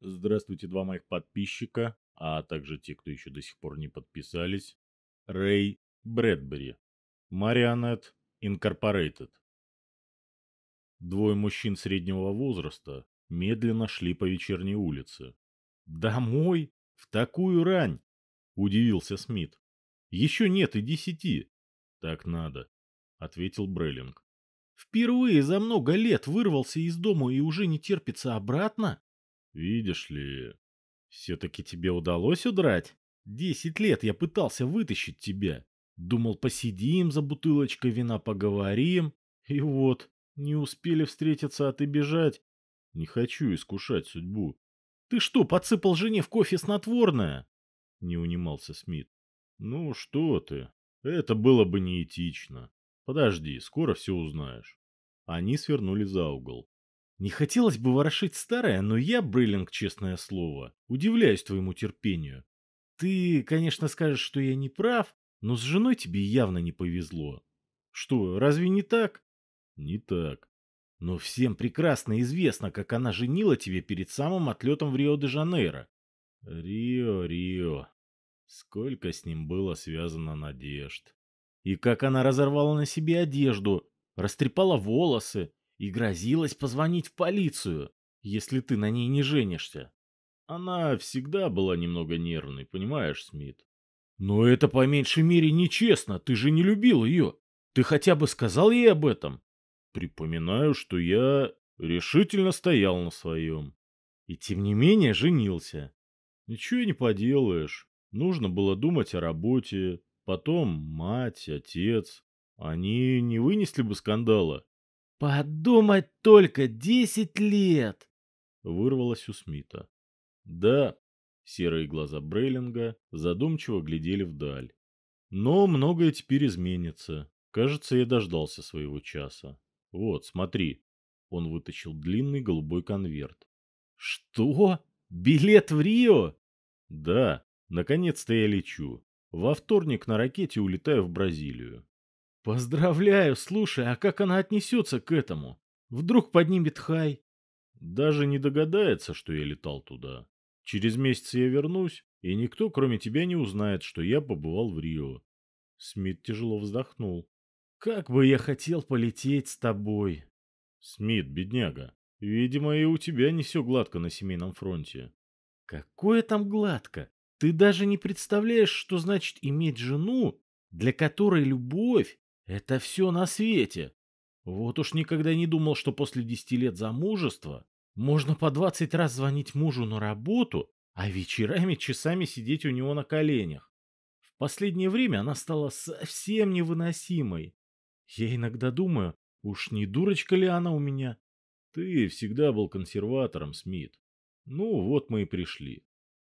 Здравствуйте, два моих подписчика, а также те, кто еще до сих пор не подписались. Рэй Брэдбери. Марионет Инкорпорейтед. Двое мужчин среднего возраста медленно шли по вечерней улице. «Домой? В такую рань?» – удивился Смит. «Еще нет и десяти». «Так надо», – ответил Бреллинг. «Впервые за много лет вырвался из дома и уже не терпится обратно?» «Видишь ли, все-таки тебе удалось удрать? Десять лет я пытался вытащить тебя. Думал, посидим за бутылочкой вина, поговорим. И вот, не успели встретиться, а ты бежать. Не хочу искушать судьбу. Ты что, подсыпал жене в кофе снотворное? Не унимался Смит. Ну что ты, это было бы неэтично. Подожди, скоро все узнаешь. Они свернули за угол. Не хотелось бы ворошить старое, но я, Брейлинг, честное слово, удивляюсь твоему терпению. Ты, конечно, скажешь, что я не прав, но с женой тебе явно не повезло. Что, разве не так? Не так. Но всем прекрасно известно, как она женила тебе перед самым отлетом в Рио-де-Жанейро. Рио, Рио. Сколько с ним было связано надежд. И как она разорвала на себе одежду, растрепала волосы, и грозилась позвонить в полицию, если ты на ней не женишься. Она всегда была немного нервной, понимаешь, Смит? Но это по меньшей мере нечестно, ты же не любил ее. Ты хотя бы сказал ей об этом? Припоминаю, что я решительно стоял на своем. И тем не менее женился. Ничего не поделаешь. Нужно было думать о работе. Потом мать, отец. Они не вынесли бы скандала. «Подумать только, десять лет!» Вырвалось у Смита. «Да», серые глаза Брейлинга задумчиво глядели вдаль. «Но многое теперь изменится. Кажется, я дождался своего часа. Вот, смотри». Он вытащил длинный голубой конверт. «Что? Билет в Рио?» «Да, наконец-то я лечу. Во вторник на ракете улетаю в Бразилию. Поздравляю, слушай, а как она отнесется к этому? Вдруг поднимет хай? Даже не догадается, что я летал туда. Через месяц я вернусь, и никто, кроме тебя, не узнает, что я побывал в Рио. Смит тяжело вздохнул. Как бы я хотел полететь с тобой. Смит, бедняга, видимо, и у тебя не все гладко на семейном фронте. Какое там гладко? Ты даже не представляешь, что значит иметь жену, для которой любовь это все на свете. Вот уж никогда не думал, что после десяти лет замужества можно по двадцать раз звонить мужу на работу, а вечерами часами сидеть у него на коленях. В последнее время она стала совсем невыносимой. Я иногда думаю, уж не дурочка ли она у меня? Ты всегда был консерватором, Смит. Ну, вот мы и пришли.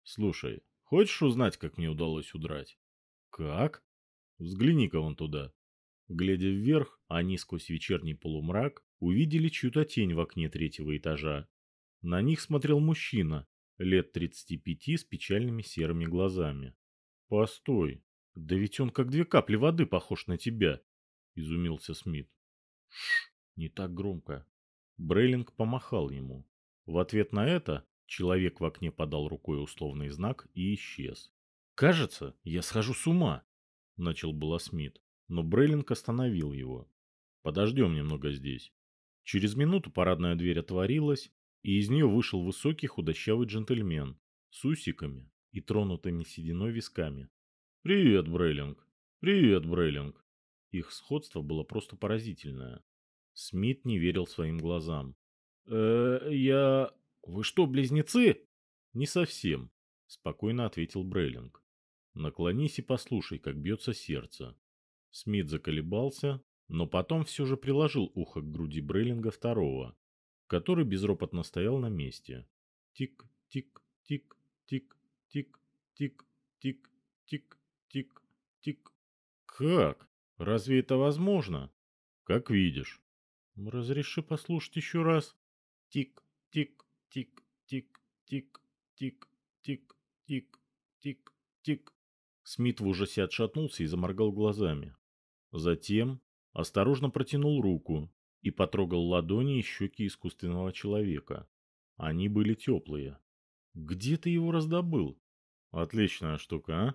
Слушай, хочешь узнать, как мне удалось удрать? Как? Взгляни-ка вон туда. Глядя вверх, они сквозь вечерний полумрак увидели чью-то тень в окне третьего этажа. На них смотрел мужчина, лет 35 с печальными серыми глазами. «Постой, да ведь он как две капли воды похож на тебя», — изумился Смит. «Шш, не так громко». Брейлинг помахал ему. В ответ на это человек в окне подал рукой условный знак и исчез. «Кажется, я схожу с ума», — начал было Смит но Брейлинг остановил его. «Подождем немного здесь». Через минуту парадная дверь отворилась, и из нее вышел высокий худощавый джентльмен с усиками и тронутыми сединой висками. «Привет, Брейлинг! Привет, Брейлинг!» Их сходство было просто поразительное. Смит не верил своим глазам. «Э, я... Вы что, близнецы?» «Не совсем», — спокойно ответил Брейлинг. «Наклонись и послушай, как бьется сердце. Смит заколебался, но потом все же приложил ухо к груди Брейлинга второго, который безропотно стоял на месте. Тик-тик-тик-тик-тик-тик-тик-тик. Как? Разве это возможно? Как видишь. Разреши послушать еще раз. Тик-тик-тик-тик-тик-тик-тик-тик-тик. Смит в ужасе отшатнулся и заморгал глазами. Затем осторожно протянул руку и потрогал ладони и щеки искусственного человека. Они были теплые. Где ты его раздобыл? Отличная штука, а?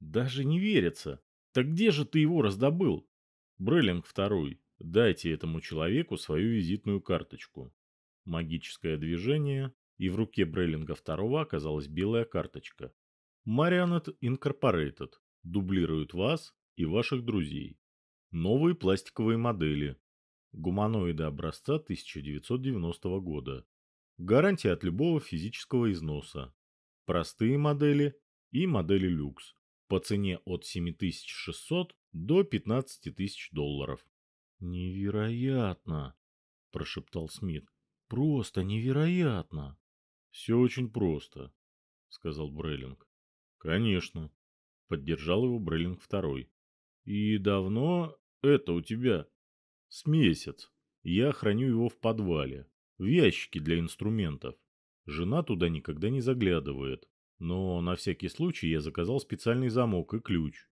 Даже не верится. Так где же ты его раздобыл? Бреллинг второй. Дайте этому человеку свою визитную карточку. Магическое движение, и в руке Бреллинга второго оказалась белая карточка. Marionette Incorporated дублирует вас и ваших друзей. Новые пластиковые модели. Гуманоиды образца 1990 года. Гарантия от любого физического износа. Простые модели и модели люкс. По цене от 7600 до 15 тысяч долларов. «Невероятно!» – прошептал Смит. «Просто невероятно!» «Все очень просто», – сказал Брейлинг. «Конечно», – поддержал его Брейлинг второй. «И давно это у тебя?» «С месяц. Я храню его в подвале, в ящике для инструментов. Жена туда никогда не заглядывает, но на всякий случай я заказал специальный замок и ключ.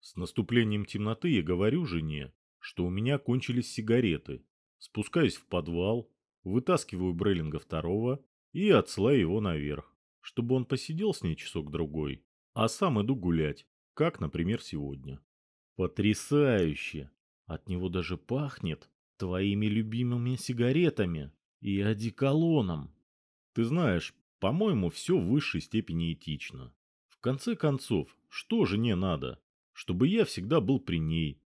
С наступлением темноты я говорю жене, что у меня кончились сигареты. Спускаюсь в подвал, вытаскиваю Брейлинга второго и отсылаю его наверх, чтобы он посидел с ней часок-другой, а сам иду гулять, как, например, сегодня. Потрясающе! От него даже пахнет твоими любимыми сигаретами и одеколоном. Ты знаешь, по-моему, все в высшей степени этично. В конце концов, что жене надо? Чтобы я всегда был при ней.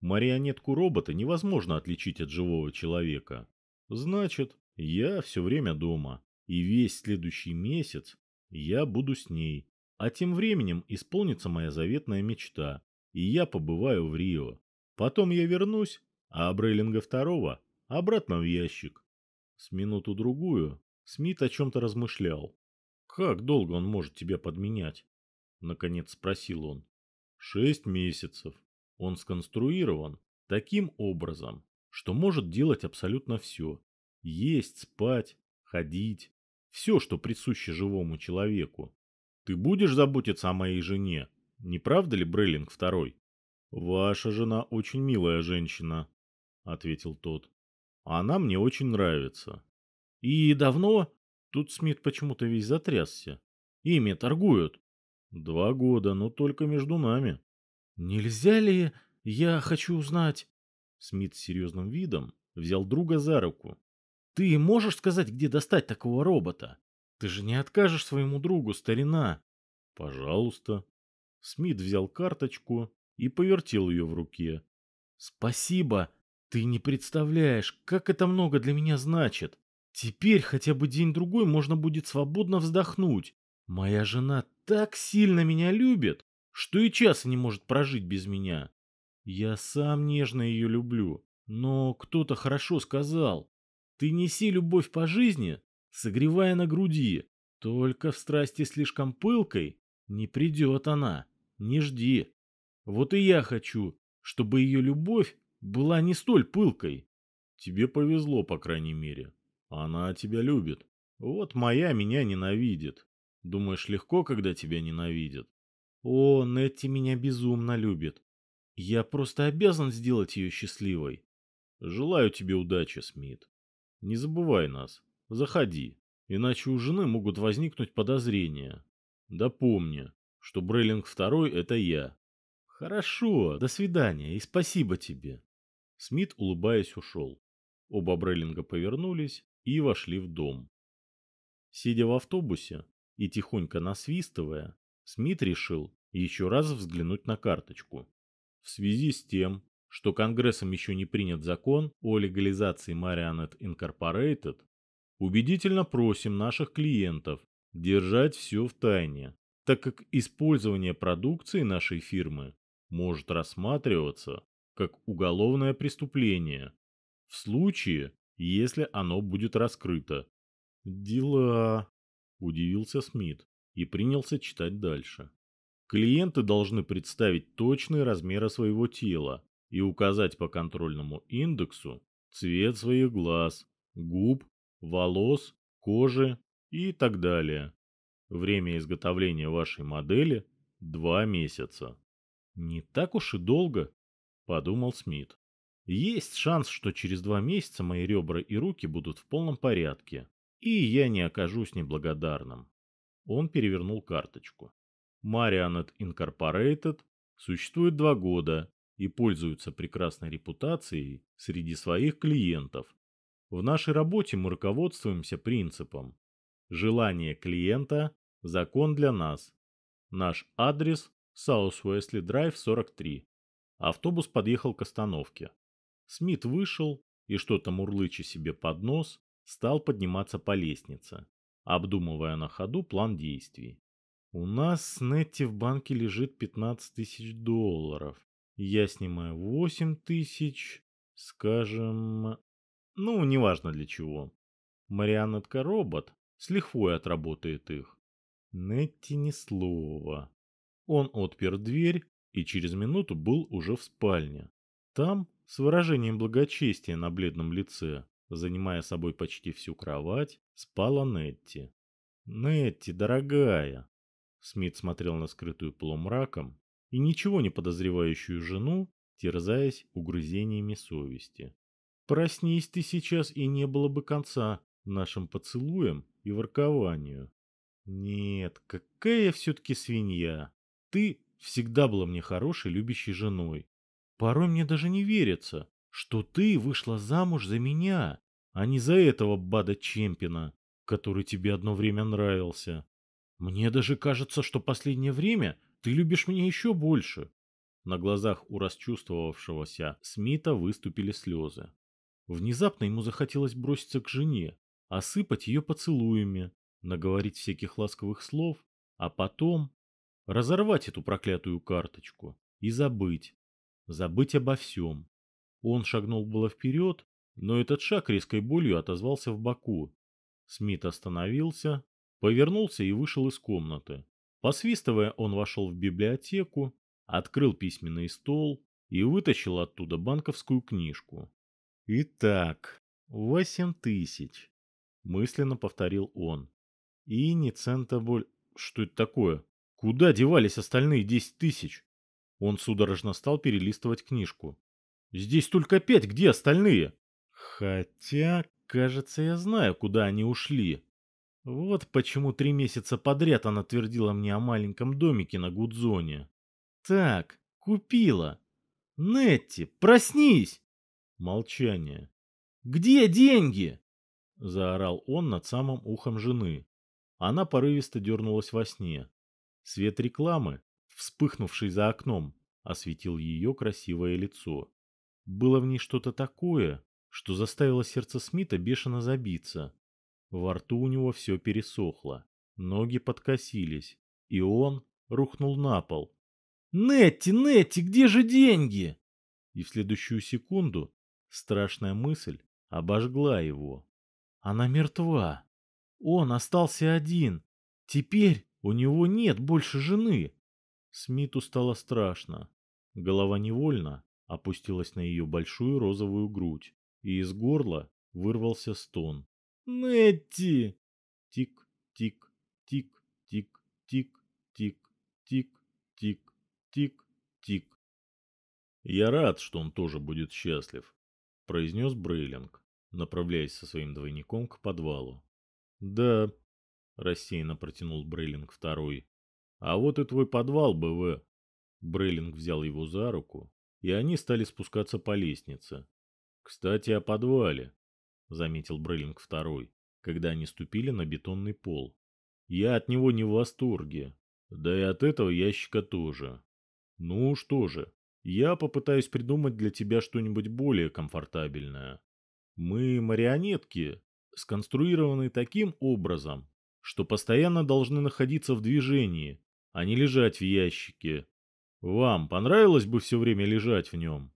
Марионетку робота невозможно отличить от живого человека. Значит, я все время дома. И весь следующий месяц я буду с ней. А тем временем исполнится моя заветная мечта. И я побываю в Рио. Потом я вернусь, а Абрейлинга второго обратно в ящик. С минуту-другую Смит о чем-то размышлял. «Как долго он может тебя подменять?» Наконец спросил он. «Шесть месяцев. Он сконструирован таким образом, что может делать абсолютно все. Есть, спать, ходить. Все, что присуще живому человеку. Ты будешь заботиться о моей жене, не правда ли, Брейлинг второй? Ваша жена очень милая женщина, ответил тот. Она мне очень нравится. И давно? Тут Смит почему-то весь затрясся. Ими торгуют. Два года, но только между нами. Нельзя ли... Я хочу узнать... Смит с серьезным видом взял друга за руку. Ты можешь сказать, где достать такого робота? Ты же не откажешь своему другу, старина. Пожалуйста. Смит взял карточку и повертел ее в руке. Спасибо. Ты не представляешь, как это много для меня значит. Теперь хотя бы день-другой можно будет свободно вздохнуть. Моя жена так сильно меня любит, что и часа не может прожить без меня. Я сам нежно ее люблю, но кто-то хорошо сказал. Ты неси любовь по жизни, согревая на груди. Только в страсти слишком пылкой не придет она. Не жди. Вот и я хочу, чтобы ее любовь была не столь пылкой. Тебе повезло, по крайней мере. Она тебя любит. Вот моя меня ненавидит. Думаешь, легко, когда тебя ненавидят? О, Нетти меня безумно любит. Я просто обязан сделать ее счастливой. Желаю тебе удачи, Смит. Не забывай нас. Заходи. Иначе у жены могут возникнуть подозрения. Да помни, что Брейлинг второй — это я. Хорошо, до свидания и спасибо тебе. Смит, улыбаясь, ушел. Оба Брейлинга повернулись и вошли в дом. Сидя в автобусе и тихонько насвистывая, Смит решил еще раз взглянуть на карточку. В связи с тем, что Конгрессом еще не принят закон о легализации Marionette Incorporated, убедительно просим наших клиентов держать все в тайне, так как использование продукции нашей фирмы может рассматриваться как уголовное преступление в случае, если оно будет раскрыто. Дела, удивился Смит и принялся читать дальше. Клиенты должны представить точные размеры своего тела и указать по контрольному индексу цвет своих глаз, губ, волос, кожи и так далее. Время изготовления вашей модели – два месяца. Не так уж и долго, подумал Смит. Есть шанс, что через два месяца мои ребра и руки будут в полном порядке, и я не окажусь неблагодарным. Он перевернул карточку. Marionette Incorporated существует два года и пользуется прекрасной репутацией среди своих клиентов. В нашей работе мы руководствуемся принципом «Желание клиента – закон для нас». Наш адрес – South Wesley Drive 43. Автобус подъехал к остановке. Смит вышел и, что-то мурлыча себе под нос, стал подниматься по лестнице, обдумывая на ходу план действий. У нас с Нетти в банке лежит 15 тысяч долларов. Я снимаю 8 тысяч, скажем... Ну, неважно для чего. Марионетка робот с лихвой отработает их. Нетти ни слова. Он отпер дверь и через минуту был уже в спальне. Там, с выражением благочестия на бледном лице, занимая собой почти всю кровать, спала Нетти. «Нетти, дорогая!» Смит смотрел на скрытую полумраком и ничего не подозревающую жену, терзаясь угрызениями совести. «Проснись ты сейчас, и не было бы конца нашим поцелуям и воркованию. Нет, какая я все-таки свинья. Ты всегда была мне хорошей, любящей женой. Порой мне даже не верится, что ты вышла замуж за меня, а не за этого Бада Чемпина, который тебе одно время нравился. Мне даже кажется, что последнее время ты любишь меня еще больше. На глазах у расчувствовавшегося Смита выступили слезы. Внезапно ему захотелось броситься к жене, осыпать ее поцелуями, наговорить всяких ласковых слов, а потом разорвать эту проклятую карточку и забыть, забыть обо всем. Он шагнул было вперед, но этот шаг резкой болью отозвался в боку. Смит остановился, повернулся и вышел из комнаты. Посвистывая, он вошел в библиотеку, открыл письменный стол и вытащил оттуда банковскую книжку. «Итак, восемь тысяч», — мысленно повторил он. «И не центаболь... Что это такое? Куда девались остальные десять тысяч?» Он судорожно стал перелистывать книжку. «Здесь только пять, где остальные?» «Хотя, кажется, я знаю, куда они ушли. Вот почему три месяца подряд она твердила мне о маленьком домике на Гудзоне. Так, купила. Нетти, проснись! Молчание. Где деньги? Заорал он над самым ухом жены. Она порывисто дернулась во сне. Свет рекламы, вспыхнувший за окном, осветил ее красивое лицо. Было в ней что-то такое, что заставило сердце Смита бешено забиться. Во рту у него все пересохло, ноги подкосились, и он рухнул на пол. «Нетти, Нетти, где же деньги?» И в следующую секунду страшная мысль обожгла его. Она мертва. Он остался один. Теперь у него нет больше жены. Смиту стало страшно. Голова невольно опустилась на ее большую розовую грудь, и из горла вырвался стон. Нетти! Тик, тик, тик, тик, тик, тик, тик, тик, тик, тик. Я рад, что он тоже будет счастлив, произнес Брейлинг, направляясь со своим двойником к подвалу. Да, рассеянно протянул Брейлинг второй. А вот и твой подвал, БВ. Брейлинг взял его за руку, и они стали спускаться по лестнице. Кстати, о подвале. — заметил Бреллинг второй, когда они ступили на бетонный пол. «Я от него не в восторге. Да и от этого ящика тоже. Ну что же, я попытаюсь придумать для тебя что-нибудь более комфортабельное. Мы марионетки, сконструированы таким образом, что постоянно должны находиться в движении, а не лежать в ящике. Вам понравилось бы все время лежать в нем?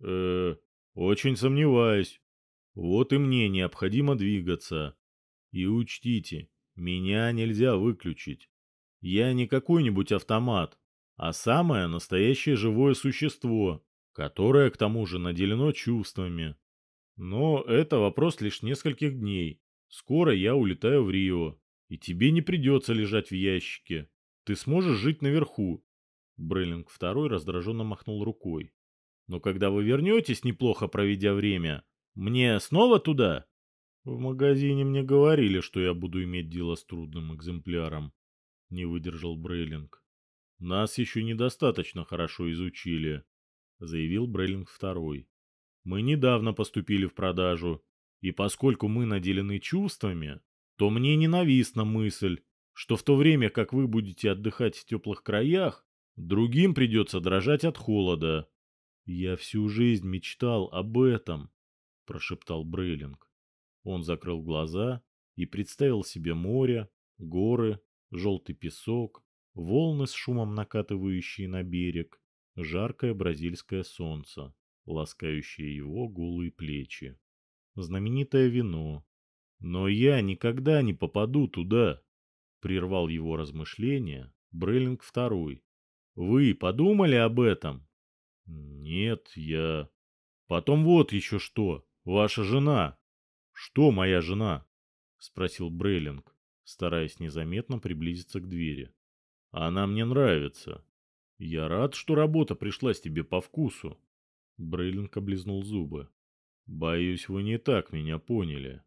Э, очень сомневаюсь. Вот и мне необходимо двигаться. И учтите, меня нельзя выключить. Я не какой-нибудь автомат, а самое настоящее живое существо, которое к тому же наделено чувствами. Но это вопрос лишь нескольких дней. Скоро я улетаю в Рио, и тебе не придется лежать в ящике. Ты сможешь жить наверху. Бреллинг второй раздраженно махнул рукой. Но когда вы вернетесь, неплохо проведя время, мне снова туда? В магазине мне говорили, что я буду иметь дело с трудным экземпляром. — не выдержал Брейлинг. «Нас еще недостаточно хорошо изучили», — заявил Брейлинг второй. «Мы недавно поступили в продажу, и поскольку мы наделены чувствами, то мне ненавистна мысль, что в то время, как вы будете отдыхать в теплых краях, другим придется дрожать от холода. Я всю жизнь мечтал об этом, — прошептал Брейлинг. Он закрыл глаза и представил себе море, горы, желтый песок, волны с шумом накатывающие на берег, жаркое бразильское солнце, ласкающее его голые плечи. Знаменитое вино. Но я никогда не попаду туда, прервал его размышления Бреллинг второй. Вы подумали об этом? Нет, я... Потом вот еще что, ваша жена. Что моя жена? Спросил Брейлинг, стараясь незаметно приблизиться к двери. Она мне нравится. Я рад, что работа пришлась тебе по вкусу. Брейлинг облизнул зубы. Боюсь, вы не так меня поняли.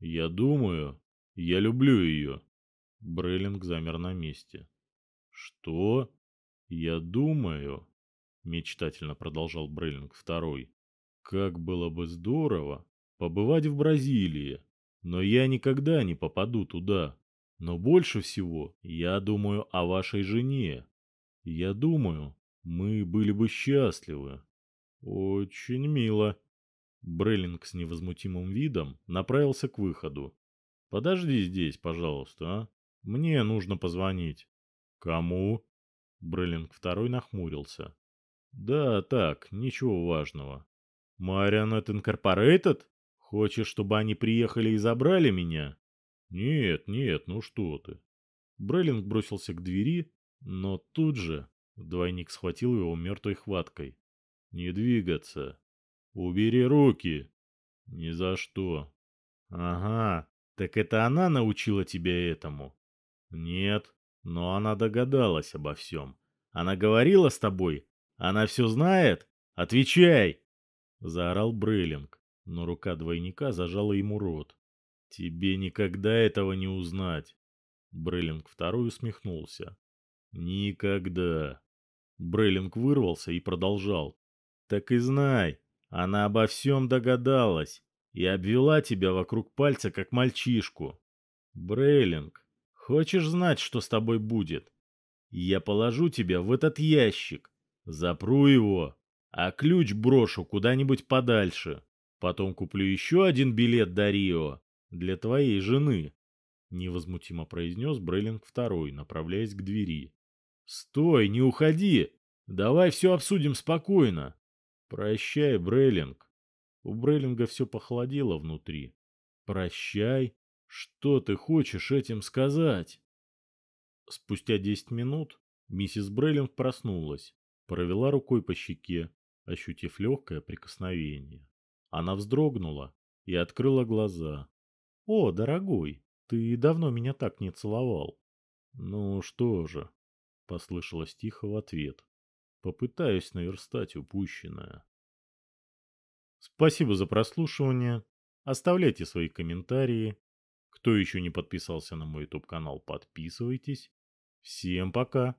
Я думаю, я люблю ее. Брейлинг замер на месте. Что? Я думаю, мечтательно продолжал Брейлинг второй. Как было бы здорово побывать в Бразилии, но я никогда не попаду туда. Но больше всего я думаю о вашей жене. Я думаю, мы были бы счастливы. Очень мило. Бреллинг с невозмутимым видом направился к выходу. Подожди здесь, пожалуйста, а? Мне нужно позвонить. Кому? Бреллинг второй нахмурился. Да, так, ничего важного. Марионет Инкорпорейтед? Хочешь, чтобы они приехали и забрали меня? «Нет, нет, ну что ты». Бреллинг бросился к двери, но тут же двойник схватил его мертвой хваткой. «Не двигаться. Убери руки. Ни за что». «Ага, так это она научила тебя этому?» «Нет, но она догадалась обо всем. Она говорила с тобой? Она все знает? Отвечай!» Заорал Брейлинг, но рука двойника зажала ему рот. «Тебе никогда этого не узнать!» Бреллинг второй усмехнулся. «Никогда!» Бреллинг вырвался и продолжал. «Так и знай, она обо всем догадалась и обвела тебя вокруг пальца, как мальчишку. Брейлинг, хочешь знать, что с тобой будет? Я положу тебя в этот ящик, запру его, а ключ брошу куда-нибудь подальше. Потом куплю еще один билет до Рио для твоей жены», — невозмутимо произнес Брейлинг второй, направляясь к двери. «Стой, не уходи! Давай все обсудим спокойно!» «Прощай, Брейлинг!» У Брейлинга все похолодело внутри. «Прощай? Что ты хочешь этим сказать?» Спустя десять минут миссис Брейлинг проснулась, провела рукой по щеке, ощутив легкое прикосновение. Она вздрогнула и открыла глаза. «О, дорогой, ты давно меня так не целовал». «Ну что же», — послышалось тихо в ответ. «Попытаюсь наверстать упущенное». Спасибо за прослушивание. Оставляйте свои комментарии. Кто еще не подписался на мой YouTube канал, подписывайтесь. Всем пока.